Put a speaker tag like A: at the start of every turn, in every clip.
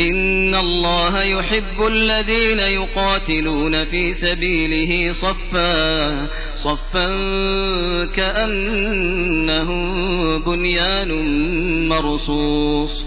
A: إن الله يحب الذين يقاتلون في سبيله صفا صفا كأنهم بنيان مرصوص.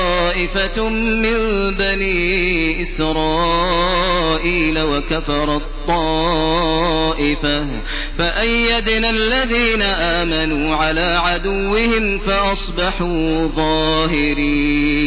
A: الطائفة من بني إسرائيل وكفر الطائفة فأيدنا الذين آمنوا على عدوهم فأصبحوا ظاهرين